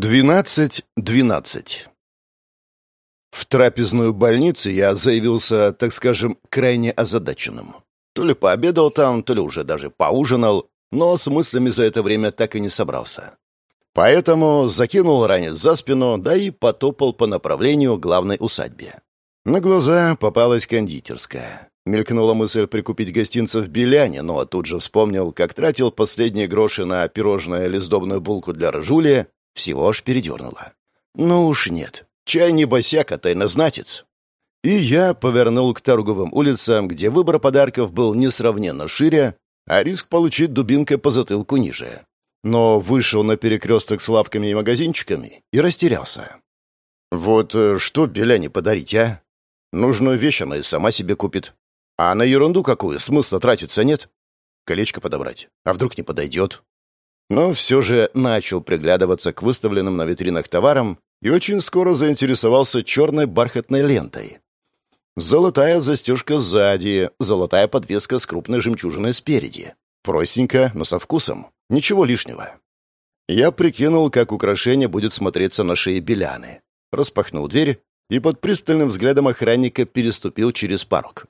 12.12 В трапезную больницу я заявился, так скажем, крайне озадаченным. То ли пообедал там, то ли уже даже поужинал, но с мыслями за это время так и не собрался. Поэтому закинул ранец за спину, да и потопал по направлению главной усадьбе. На глаза попалась кондитерская. Мелькнула мысль прикупить гостинцев в Беляне, но тут же вспомнил, как тратил последние гроши на пирожное или сдобную булку для ржули, всего аж передернуло. Ну уж нет. Чай не босяк, а тайнознатец. И я повернул к торговым улицам, где выбор подарков был несравненно шире, а риск получить дубинкой по затылку ниже. Но вышел на перекресток с лавками и магазинчиками и растерялся. Вот э, что Беляне подарить, а? Нужную вещь она и сама себе купит. А на ерунду какую смысла тратиться нет? Колечко подобрать. А вдруг не подойдет? Но все же начал приглядываться к выставленным на витринах товарам и очень скоро заинтересовался черной бархатной лентой. Золотая застежка сзади, золотая подвеска с крупной жемчужиной спереди. Простенько, но со вкусом. Ничего лишнего. Я прикинул, как украшение будет смотреться на шее Беляны. Распахнул дверь и под пристальным взглядом охранника переступил через порог.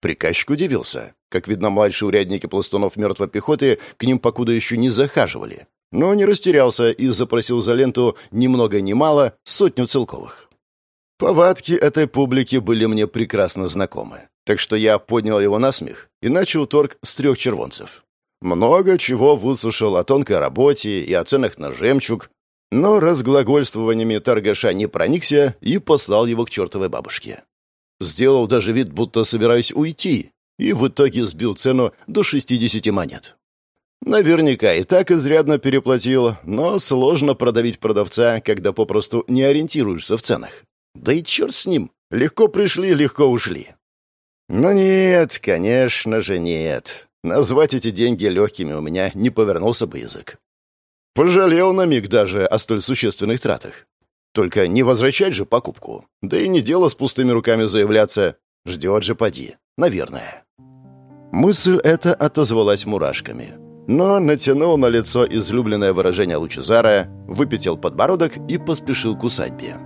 Приказчик удивился. Как видно, младшие урядники пластунов мертвой пехоты к ним покуда еще не захаживали. Но не растерялся и запросил за ленту ни много ни мало сотню целковых. Повадки этой публики были мне прекрасно знакомы, так что я поднял его на смех и начал торг с трех червонцев. Много чего выслушал о тонкой работе и о ценах на жемчуг, но разглагольствованиями торгаша не проникся и послал его к чертовой бабушке. Сделал даже вид, будто собираюсь уйти, и в итоге сбил цену до 60 монет. Наверняка и так изрядно переплатил, но сложно продавить продавца, когда попросту не ориентируешься в ценах. Да и черт с ним. Легко пришли, легко ушли. Но нет, конечно же нет. Назвать эти деньги легкими у меня не повернулся бы язык. Пожалел на миг даже о столь существенных тратах. Только не возвращать же покупку. Да и не дело с пустыми руками заявляться. Ждет же поди. Наверное. Мысль эта отозвалась мурашками. Но натянул на лицо излюбленное выражение Лучезара, выпятил подбородок и поспешил к усадьбе.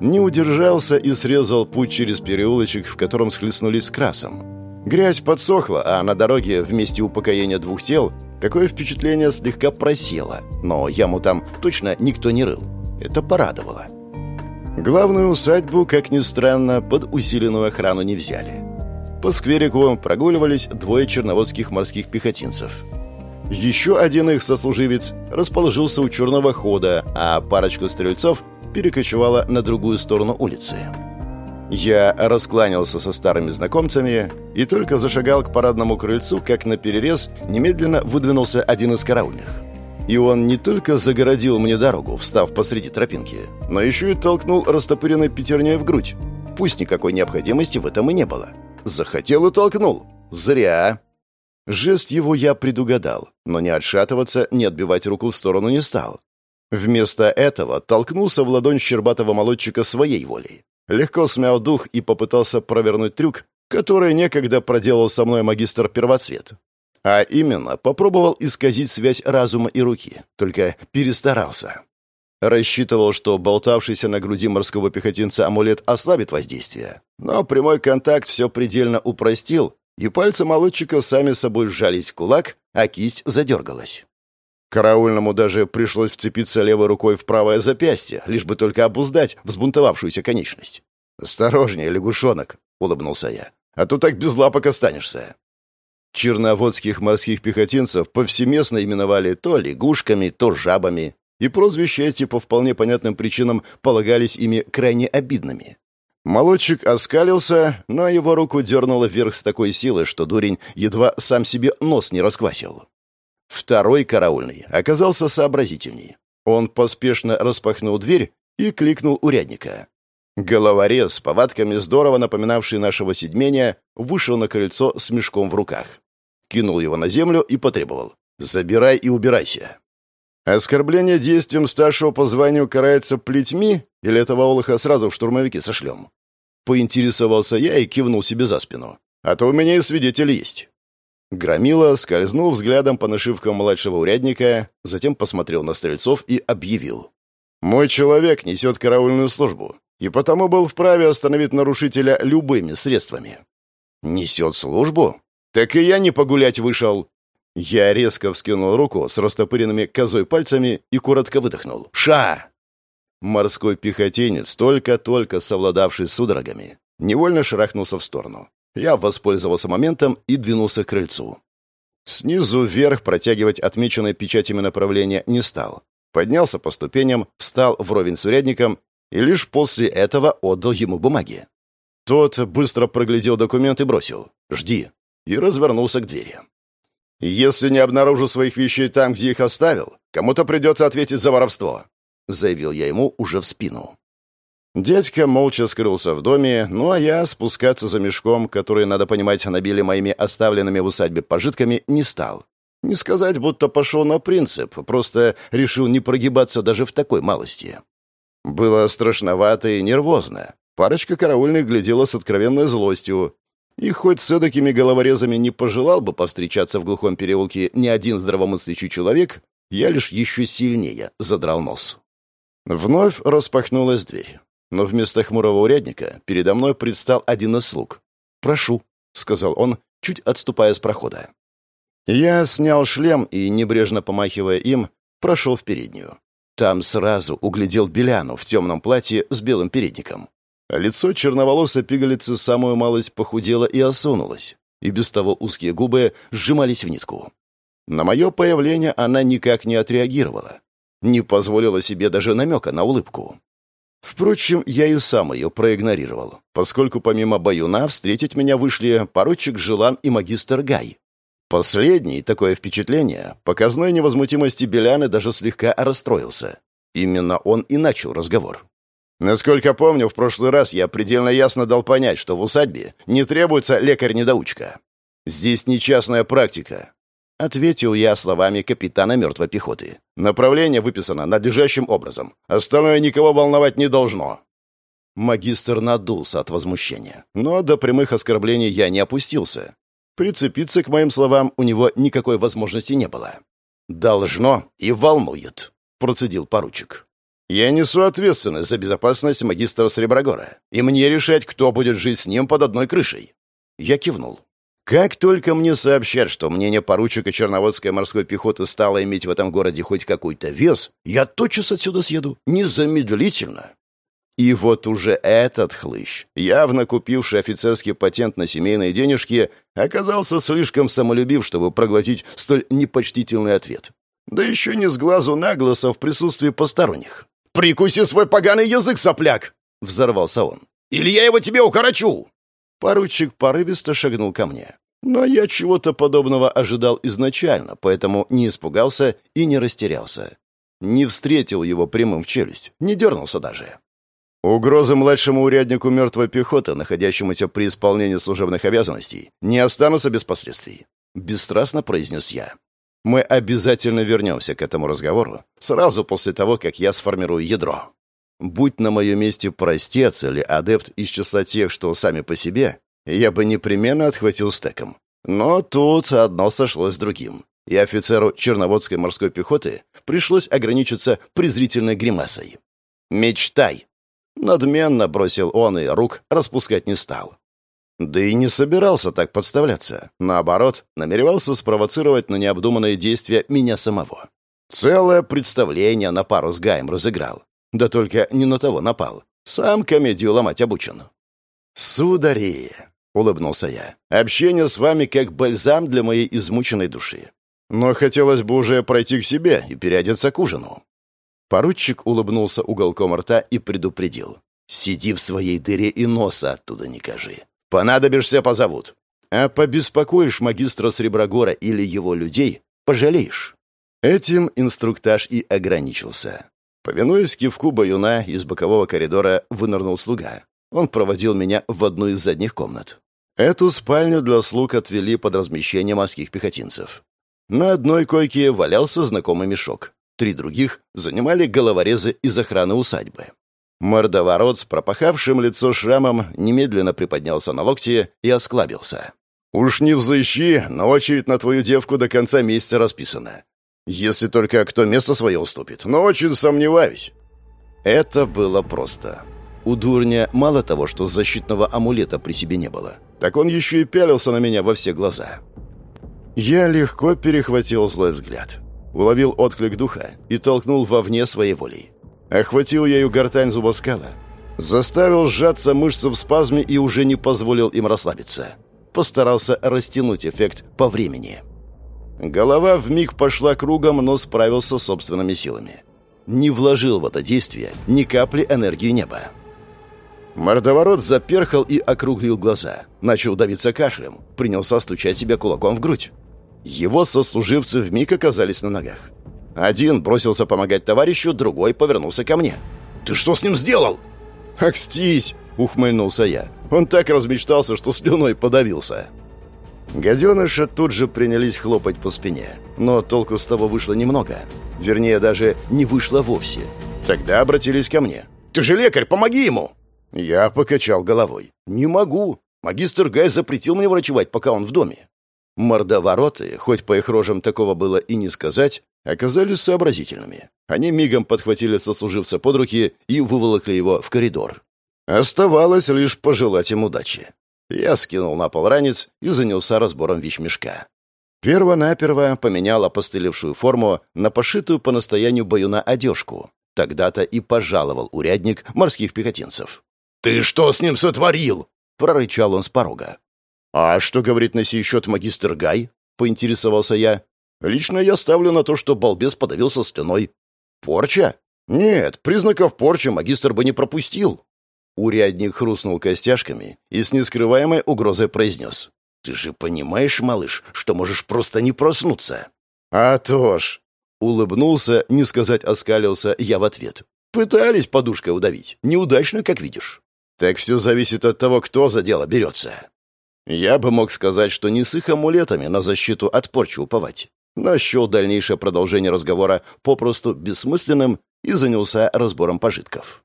Не удержался и срезал путь через переулочек, в котором схлестнулись с красом. Грязь подсохла, а на дороге вместе упокоения двух тел такое впечатление слегка просело, но яму там точно никто не рыл. Это порадовало. Главную усадьбу, как ни странно, под усиленную охрану не взяли. По скверику прогуливались двое черноводских морских пехотинцев. Еще один их сослуживец расположился у черного хода, а парочка стрельцов перекочевала на другую сторону улицы. Я раскланялся со старыми знакомцами и только зашагал к парадному крыльцу, как на перерез немедленно выдвинулся один из караульных. И он не только загородил мне дорогу, встав посреди тропинки, но еще и толкнул растопыренной пятерней в грудь. Пусть никакой необходимости в этом и не было. Захотел и толкнул. Зря. Жест его я предугадал, но не отшатываться, не отбивать руку в сторону не стал. Вместо этого толкнулся в ладонь щербатого молодчика своей волей. Легко смял дух и попытался провернуть трюк, который некогда проделал со мной магистр Первоцвет. А именно, попробовал исказить связь разума и руки, только перестарался. Рассчитывал, что болтавшийся на груди морского пехотинца амулет ослабит воздействие. Но прямой контакт все предельно упростил, и пальцы молодчика сами собой сжались в кулак, а кисть задергалась. Караульному даже пришлось вцепиться левой рукой в правое запястье, лишь бы только обуздать взбунтовавшуюся конечность. «Осторожнее, лягушонок», — улыбнулся я, — «а то так без лапок останешься». Черноводских морских пехотинцев повсеместно именовали то лягушками, то жабами, и прозвища эти по вполне понятным причинам полагались ими крайне обидными. Молодчик оскалился, но его руку дернуло вверх с такой силой, что дурень едва сам себе нос не расквасил. Второй караульный оказался сообразительней. Он поспешно распахнул дверь и кликнул урядника. Головорез, с повадками здорово напоминавший нашего седьмения, вышел на крыльцо с мешком в руках. Кинул его на землю и потребовал. «Забирай и убирайся». «Оскорбление действием старшего по званию карается плетьми, или этого олуха сразу в штурмовики сошлем?» Поинтересовался я и кивнул себе за спину. «А то у меня и свидетель есть». Громила скользнул взглядом по нашивкам младшего урядника, затем посмотрел на стрельцов и объявил. Мой человек несет караульную службу, и потому был вправе остановить нарушителя любыми средствами. Несет службу? Так и я не погулять вышел. Я резко вскинул руку с растопыренными козой пальцами и коротко выдохнул. «Ша!» Морской пехотинец, только-только совладавший с судорогами, невольно шарахнулся в сторону. Я воспользовался моментом и двинулся к крыльцу. Снизу вверх протягивать отмеченные печатями направления не стал. Поднялся по ступеням, встал вровень с урядником и лишь после этого отдал ему бумаги. Тот быстро проглядел документ и бросил «Жди» и развернулся к двери. «Если не обнаружу своих вещей там, где их оставил, кому-то придется ответить за воровство», — заявил я ему уже в спину. Дядька молча скрылся в доме, ну а я спускаться за мешком, который, надо понимать, набили моими оставленными в усадьбе пожитками, не стал. Не сказать, будто пошел на принцип, просто решил не прогибаться даже в такой малости. Было страшновато и нервозно. Парочка караульных глядела с откровенной злостью. И хоть с эдакими головорезами не пожелал бы повстречаться в глухом переулке ни один здравомыслящий человек, я лишь еще сильнее задрал нос. Вновь распахнулась дверь но вместо хмурого урядника передо мной предстал один из слуг. «Прошу», — сказал он, чуть отступая с прохода. Я снял шлем и, небрежно помахивая им, прошел в переднюю. Там сразу углядел Беляну в темном платье с белым передником. Лицо черноволосой пигалицы самую малость похудело и осунулось, и без того узкие губы сжимались в нитку. На мое появление она никак не отреагировала, не позволила себе даже намека на улыбку. Впрочем, я и сам ее проигнорировал, поскольку помимо Баюна встретить меня вышли поручик Желан и магистр Гай. Последний, такое впечатление, показной невозмутимости Беляны даже слегка расстроился. Именно он и начал разговор. Насколько помню, в прошлый раз я предельно ясно дал понять, что в усадьбе не требуется лекарь-недоучка. Здесь не частная практика. Ответил я словами капитана мертвой пехоты. Направление выписано надлежащим образом. Остальное никого волновать не должно. Магистр надулся от возмущения. Но до прямых оскорблений я не опустился. Прицепиться к моим словам у него никакой возможности не было. «Должно и волнует», — процедил поручик. «Я несу ответственность за безопасность магистра Среброгора, и мне решать, кто будет жить с ним под одной крышей». Я кивнул. Как только мне сообщат, что мнение поручика Черноводской морской пехоты стало иметь в этом городе хоть какой-то вес, я тотчас отсюда съеду, незамедлительно. И вот уже этот хлыщ, явно купивший офицерский патент на семейные денежки, оказался слишком самолюбив, чтобы проглотить столь непочтительный ответ. Да еще не с глазу на глаз, а в присутствии посторонних. «Прикуси свой поганый язык, сопляк!» — взорвался он. «Или я его тебе укорочу!» Поручик порывисто шагнул ко мне. Но я чего-то подобного ожидал изначально, поэтому не испугался и не растерялся. Не встретил его прямым в челюсть, не дернулся даже. Угрозы младшему уряднику мертвой пехоты, находящемуся при исполнении служебных обязанностей, не останутся без последствий. Бесстрастно произнес я. Мы обязательно вернемся к этому разговору сразу после того, как я сформирую ядро. Будь на моем месте простец или адепт из числа тех, что сами по себе, я бы непременно отхватил стеком. Но тут одно сошлось с другим, и офицеру Черноводской морской пехоты пришлось ограничиться презрительной гримасой. «Мечтай!» Надменно бросил он и рук распускать не стал. Да и не собирался так подставляться. Наоборот, намеревался спровоцировать на необдуманные действия меня самого. Целое представление на пару с Гаем разыграл. Да только не на того напал. Сам комедию ломать обучен. «Судари!» — улыбнулся я. «Общение с вами как бальзам для моей измученной души. Но хотелось бы уже пройти к себе и переодеться к ужину». Поручик улыбнулся уголком рта и предупредил. «Сиди в своей дыре и носа оттуда не кажи. Понадобишься — позовут. А побеспокоишь магистра Среброгора или его людей — пожалеешь». Этим инструктаж и ограничился. Повинуясь кивку баюна, из бокового коридора вынырнул слуга. Он проводил меня в одну из задних комнат. Эту спальню для слуг отвели под размещение морских пехотинцев. На одной койке валялся знакомый мешок. Три других занимали головорезы из охраны усадьбы. Мордоворот с пропахавшим лицо шрамом немедленно приподнялся на локти и осклабился. «Уж не взыщи, но очередь на твою девку до конца месяца расписана. Если только кто место свое уступит, но очень сомневаюсь. Это было просто. У дурня мало того, что защитного амулета при себе не было, так он еще и пялился на меня во все глаза. Я легко перехватил злой взгляд. Уловил отклик духа и толкнул вовне своей волей. Охватил ею гортань зубоскала. Заставил сжаться мышцы в спазме и уже не позволил им расслабиться. Постарался растянуть эффект по времени. Голова вмиг пошла кругом, но справился с собственными силами. Не вложил в это действие ни капли энергии неба. Мордоворот заперхал и округлил глаза. Начал давиться кашлем. Принялся стучать себя кулаком в грудь. Его сослуживцы вмиг оказались на ногах. Один бросился помогать товарищу, другой повернулся ко мне. «Ты что с ним сделал?» «Акстись!» — ухмыльнулся я. Он так размечтался, что слюной подавился. Гаденыша тут же принялись хлопать по спине. Но толку с того вышло немного. Вернее, даже не вышло вовсе. Тогда обратились ко мне. «Ты же лекарь, помоги ему!» Я покачал головой. «Не могу. Магистр Гай запретил мне врачевать, пока он в доме. Мордовороты, хоть по их рожам такого было и не сказать, оказались сообразительными. Они мигом подхватили сослуживца под руки и выволокли его в коридор. Оставалось лишь пожелать им удачи. Я скинул на пол ранец и занялся разбором вещмешка. Первонаперво поменял опостылевшую форму на пошитую по настоянию баюна одежку. Тогда-то и пожаловал урядник морских пехотинцев. «Ты что с ним сотворил?» — прорычал он с порога. «А что говорит на сей счет магистр Гай?» — поинтересовался я. «Лично я ставлю на то, что балбес подавился слюной». «Порча?» «Нет, признаков порчи магистр бы не пропустил». Урядник хрустнул костяшками и с нескрываемой угрозой произнес. «Ты же понимаешь, малыш, что можешь просто не проснуться?» «А то ж!» Улыбнулся, не сказать оскалился, я в ответ. «Пытались подушкой удавить. Неудачно, как видишь». «Так все зависит от того, кто за дело берется». Я бы мог сказать, что не с их амулетами на защиту от порчи уповать, но счел дальнейшее продолжение разговора попросту бессмысленным и занялся разбором пожитков.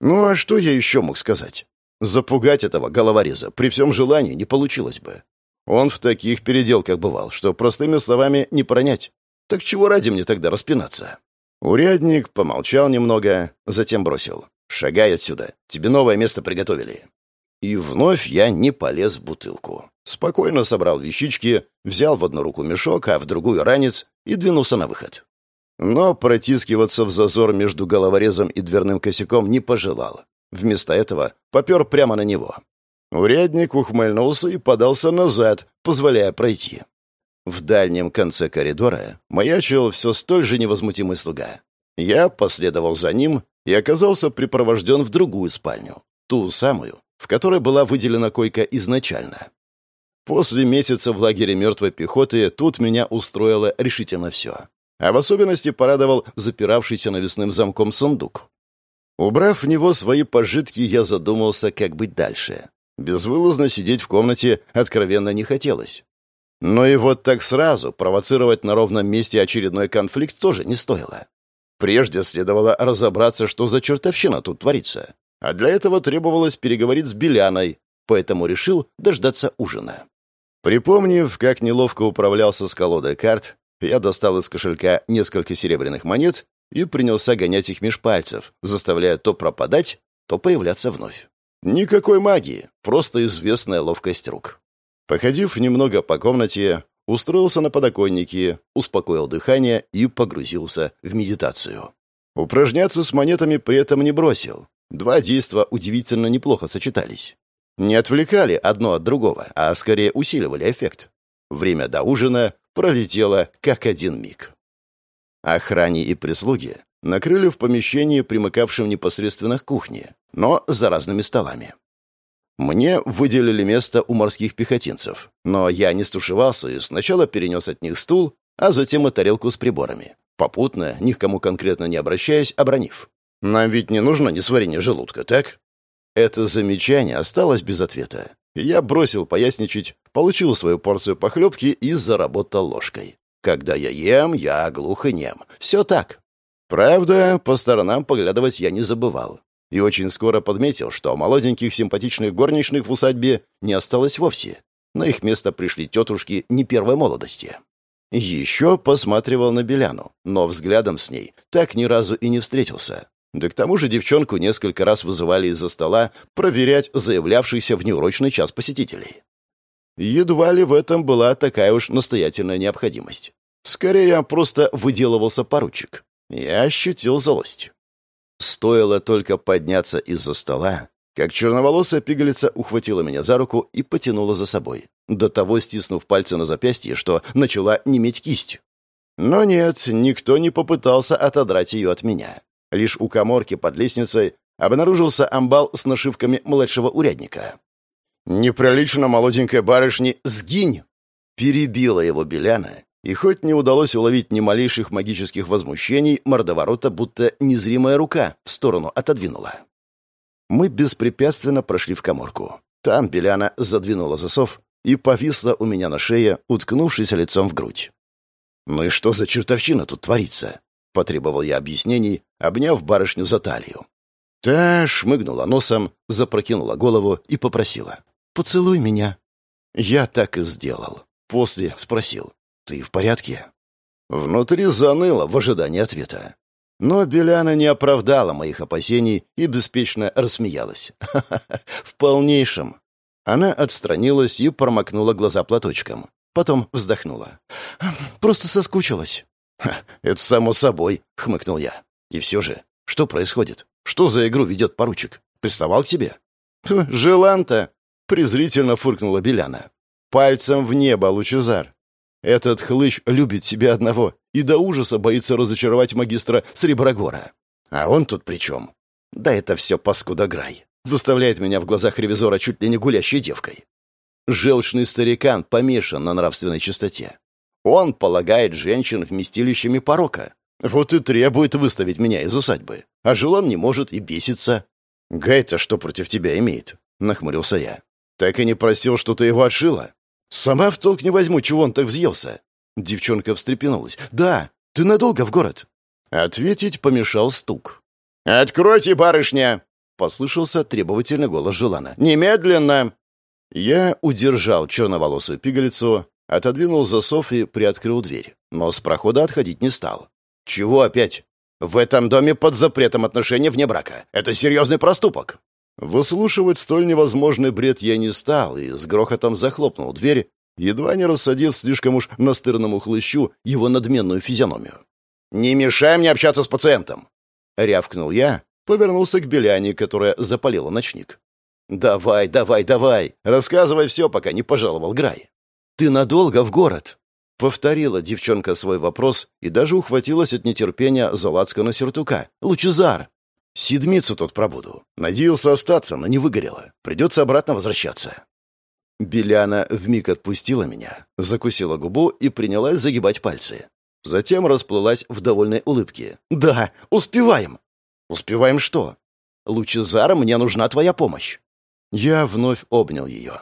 Ну а что я еще мог сказать? Запугать этого головореза при всем желании не получилось бы. Он в таких переделках бывал, что простыми словами не пронять. Так чего ради мне тогда распинаться? Урядник помолчал немного, затем бросил. «Шагай отсюда. Тебе новое место приготовили». И вновь я не полез в бутылку. Спокойно собрал вещички, взял в одну руку мешок, а в другую ранец и двинулся на выход. Но протискиваться в зазор между головорезом и дверным косяком не пожелал. Вместо этого попер прямо на него. Урядник ухмыльнулся и подался назад, позволяя пройти. В дальнем конце коридора маячил все столь же невозмутимый слуга. Я последовал за ним и оказался припровожден в другую спальню, ту самую, в которой была выделена койка изначально. После месяца в лагере мертвой пехоты тут меня устроило решительно все. А в особенности порадовал запиравшийся навесным замком сундук. Убрав в него свои пожитки, я задумался, как быть дальше. Безвылазно сидеть в комнате откровенно не хотелось. Но и вот так сразу провоцировать на ровном месте очередной конфликт тоже не стоило. Прежде следовало разобраться, что за чертовщина тут творится. А для этого требовалось переговорить с Беляной, поэтому решил дождаться ужина. Припомнив, как неловко управлялся с колодой карт, я достал из кошелька несколько серебряных монет и принялся гонять их меж пальцев, заставляя то пропадать, то появляться вновь. Никакой магии, просто известная ловкость рук. Походив немного по комнате, устроился на подоконнике, успокоил дыхание и погрузился в медитацию. Упражняться с монетами при этом не бросил. Два действа удивительно неплохо сочетались. Не отвлекали одно от другого, а скорее усиливали эффект. Время до ужина пролетело как один миг. Охране и прислуги накрыли в помещении, примыкавшем непосредственно к кухне, но за разными столами. Мне выделили место у морских пехотинцев, но я не стушевался и сначала перенес от них стул, а затем и тарелку с приборами, попутно, ни к кому конкретно не обращаясь, обронив. Нам ведь не нужно несварение желудка, так? Это замечание осталось без ответа. Я бросил поясничать, получил свою порцию похлебки и заработал ложкой. Когда я ем, я глух и нем. Все так. Правда, по сторонам поглядывать я не забывал. И очень скоро подметил, что молоденьких симпатичных горничных в усадьбе не осталось вовсе. На их место пришли тетушки не первой молодости. Еще посматривал на Беляну, но взглядом с ней так ни разу и не встретился. Да к тому же девчонку несколько раз вызывали из-за стола проверять заявлявшийся в неурочный час посетителей. Едва ли в этом была такая уж настоятельная необходимость. Скорее, просто выделывался поручик. Я ощутил злость. Стоило только подняться из-за стола, как черноволосая пигалица ухватила меня за руку и потянула за собой, до того стиснув пальцы на запястье, что начала неметь кисть. Но нет, никто не попытался отодрать ее от меня. Лишь у коморки под лестницей обнаружился амбал с нашивками младшего урядника. «Неприлично, молоденькая барышня, сгинь!» Перебила его Беляна, и хоть не удалось уловить ни малейших магических возмущений, мордоворота будто незримая рука в сторону отодвинула. Мы беспрепятственно прошли в коморку. Там Беляна задвинула засов и повисла у меня на шее, уткнувшись лицом в грудь. «Ну и что за чертовщина тут творится?» — потребовал я объяснений, обняв барышню за талию. Та шмыгнула носом, запрокинула голову и попросила. «Поцелуй меня». Я так и сделал. После спросил. «Ты в порядке?» Внутри заныло в ожидании ответа. Но Беляна не оправдала моих опасений и беспечно рассмеялась. В полнейшем. Она отстранилась и промокнула глаза платочком. Потом вздохнула. «Просто соскучилась». «Это само собой», — хмыкнул я. «И все же, что происходит? Что за игру ведет поручик? Приставал к тебе?» «Желан-то!» — презрительно фыркнула Беляна. «Пальцем в небо, Лучезар. Этот хлыщ любит себя одного и до ужаса боится разочаровать магистра Среброгора. А он тут при чем? Да это все паскуда грай. Выставляет меня в глазах ревизора чуть ли не гулящей девкой. Желчный старикан помешан на нравственной чистоте. Он полагает женщин вместилищами порока. Вот и требует выставить меня из усадьбы. А Желан не может и бесится. «Гай-то что против тебя имеет?» — нахмурился я. «Так и не просил, что ты его отшила?» «Сама в толк не возьму, чего он так взъелся». Девчонка встрепенулась. «Да, ты надолго в город?» Ответить помешал стук. «Откройте, барышня!» — послышался требовательный голос Желана. «Немедленно!» Я удержал черноволосую пигалицу, отодвинул засов и приоткрыл дверь, но с прохода отходить не стал. «Чего опять?» «В этом доме под запретом отношения вне брака. Это серьезный проступок». Выслушивать столь невозможный бред я не стал и с грохотом захлопнул дверь, едва не рассадив слишком уж настырному хлыщу его надменную физиономию. «Не мешай мне общаться с пациентом!» — рявкнул я, повернулся к Беляне, которая запалила ночник. «Давай, давай, давай! Рассказывай все, пока не пожаловал Грай!» «Ты надолго в город?» — повторила девчонка свой вопрос и даже ухватилась от нетерпения за лацкана сюртука. «Лучезар!» Седмицу тут пробуду. Надеялся остаться, но не выгорело. Придется обратно возвращаться. Беляна вмиг отпустила меня, закусила губу и принялась загибать пальцы. Затем расплылась в довольной улыбке. «Да, успеваем!» «Успеваем что?» «Лучезара, мне нужна твоя помощь!» Я вновь обнял ее.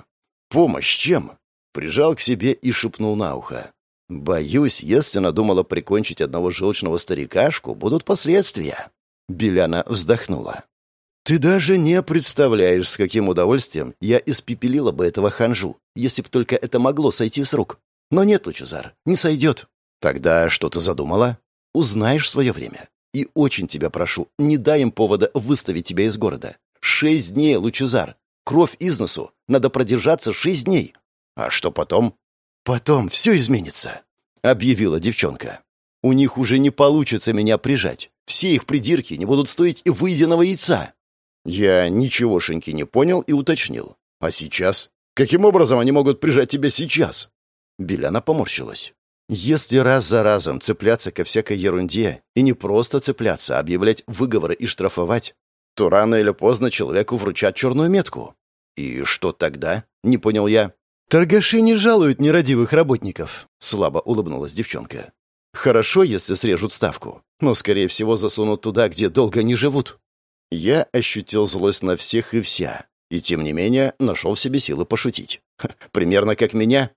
«Помощь чем?» Прижал к себе и шепнул на ухо. «Боюсь, если надумала прикончить одного желчного старикашку, будут последствия». Беляна вздохнула. «Ты даже не представляешь, с каким удовольствием я испепелила бы этого ханжу, если б только это могло сойти с рук. Но нет, Лучезар, не сойдет. Тогда что ты задумала? Узнаешь в свое время. И очень тебя прошу, не дай им повода выставить тебя из города. Шесть дней, Лучезар. Кровь из носу. Надо продержаться шесть дней. А что потом? Потом все изменится, — объявила девчонка. У них уже не получится меня прижать. Все их придирки не будут стоить и выеденного яйца. Я ничегошеньки не понял и уточнил. А сейчас? Каким образом они могут прижать тебя сейчас? Беляна поморщилась. Если раз за разом цепляться ко всякой ерунде, и не просто цепляться, а объявлять выговоры и штрафовать, то рано или поздно человеку вручат черную метку. И что тогда? Не понял я. Торгаши не жалуют нерадивых работников, слабо улыбнулась девчонка. Хорошо, если срежут ставку, но, скорее всего, засунут туда, где долго не живут. Я ощутил злость на всех и вся, и, тем не менее, нашел в себе силы пошутить. примерно как меня.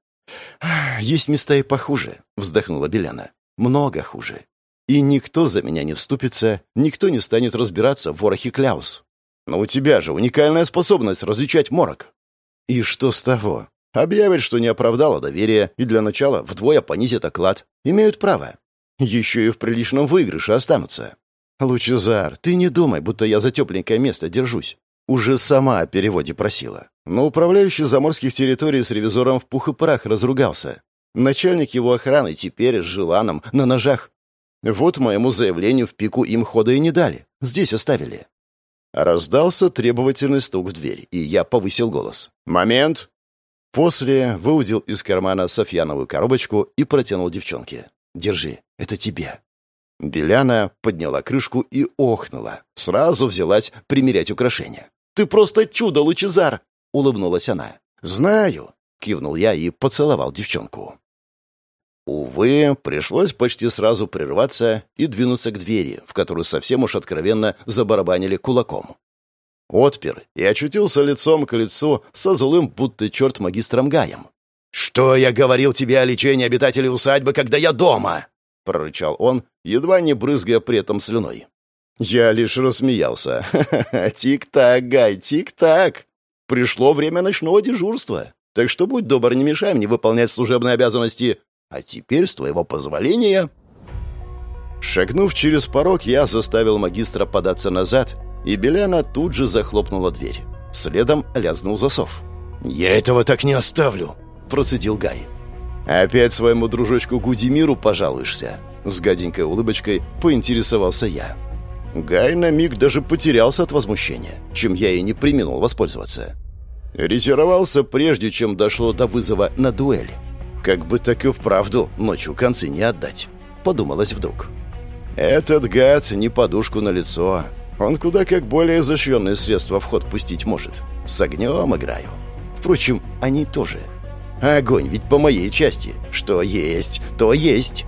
«Есть места и похуже», — вздохнула Беляна. «Много хуже. И никто за меня не вступится, никто не станет разбираться в ворохе Кляус. Но у тебя же уникальная способность различать морок». «И что с того? Объявят, что не оправдало доверие, и для начала вдвое понизят оклад. Имеют право. Еще и в приличном выигрыше останутся. «Лучезар, ты не думай, будто я за тепленькое место держусь. Уже сама о переводе просила. Но управляющий заморских территорий с ревизором в пух и прах разругался. Начальник его охраны теперь с Желаном на ножах. Вот моему заявлению в пику им хода и не дали. Здесь оставили. Раздался требовательный стук в дверь, и я повысил голос. «Момент!» После выудил из кармана Софьяновую коробочку и протянул девчонке. «Держи, это тебе». Беляна подняла крышку и охнула. Сразу взялась примерять украшения. «Ты просто чудо, Лучезар!» — улыбнулась она. «Знаю!» — кивнул я и поцеловал девчонку. Увы, пришлось почти сразу прерваться и двинуться к двери, в которую совсем уж откровенно забарабанили кулаком. Отпер и очутился лицом к лицу со злым, будто черт магистром Гаем. «Что я говорил тебе о лечении обитателей усадьбы, когда я дома?» — прорычал он, едва не брызгая при этом слюной. Я лишь рассмеялся. «Тик-так, Гай, тик-так! Пришло время ночного дежурства, так что будь добр, не мешай мне выполнять служебные обязанности. А теперь, с твоего позволения...» Шагнув через порог, я заставил магистра податься назад, и Беляна тут же захлопнула дверь. Следом лязнул засов. «Я этого так не оставлю!» — процедил Гай. «Опять своему дружочку Гудимиру пожалуешься?» С гаденькой улыбочкой поинтересовался я. Гай на миг даже потерялся от возмущения, чем я и не применил воспользоваться. Ретировался прежде, чем дошло до вызова на дуэль. Как бы так и вправду ночью концы не отдать, подумалось вдруг. Этот гад не подушку на лицо. Он куда как более изощренные средства в ход пустить может. С огнем играю. Впрочем, они тоже. Огонь ведь по моей части. Что есть, то есть.